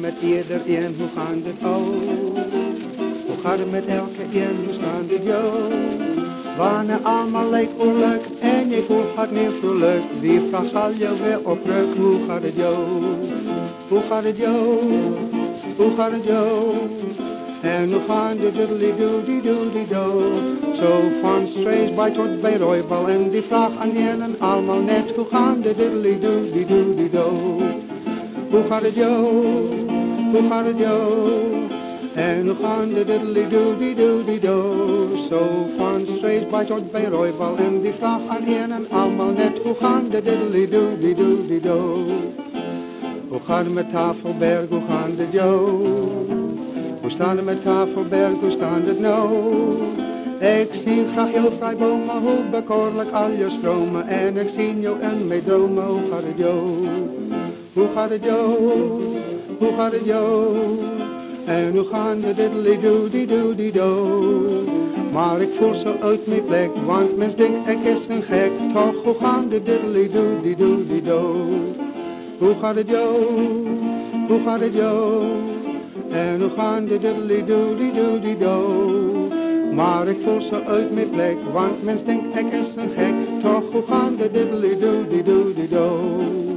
met iedereen, hoe gaat het ook? Hoe gaat het met elke een, hoe staat het jou? Wanneer allemaal lijkt onleuk en je voelt gaat niet vrolijk. Wie vraagt zal je weer opruk, hoe gaat het jou? Hoe gaat het jou? Hoe gaat het jou? En hoe gaan de diddly do die do die do. Zo van Strays bij tot bij Roybal en die vraag aan hen en allemaal net. Hoe gaan de diddly do die do die do. Hoe gaat het jou? Hoe gaat het? En hoe gaan de diddly do die do. Zo van Strays bij tot bij Roybal en die vraag aan hen en allemaal net. Hoe gaan de diddly do die do. Hoe het met Tafelberg, hoe gaan het jou? Hoe staan het met Tafelberg, hoe staan het nou? Ik zie graag heel vrij bomen, hoe bekoorlijk al je stromen. En ik zie jou en dromen, hoe gaat het jou? Hoe gaat het jou? Hoe gaat het jou? En hoe gaan de diddly do die do? Maar ik voel zo uit mijn plek, want mens denkt ik is een gek. Toch, hoe gaan de diddly do die do? Hoe gaat het jou? Hoe gaat het jou? En hoe gaan de diddly do die do? Maar ik voel zo uit mijn plek, want mens denkt ik is een gek. Toch, hoe gaan de diddly do die do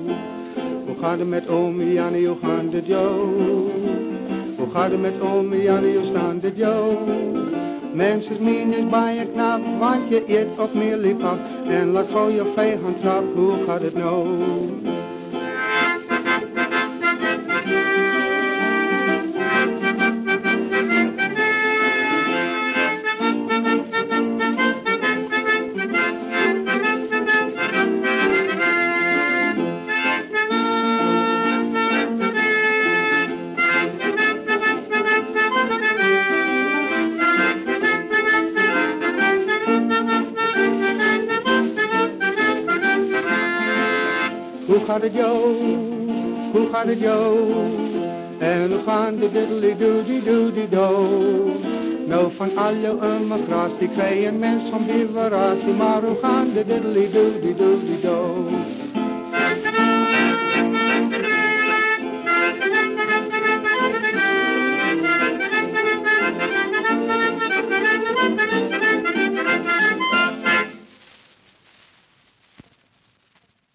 gaat het met ome Jannie, hoe gaat het jou? Hoe gaat het met ome Jannie, hoe staat het jou? Mensen mien is bij je knap, want je eet op meer lief af. En laat gauw je vijand trap, hoe gaat het nou? Gaat het jou? Hoe gaat het jou? En hoe gaan de diddly do die do die? Nou van al jouw immigratie krijg je een mens van biveratie, maar hoe gaan de diddly do die do die do?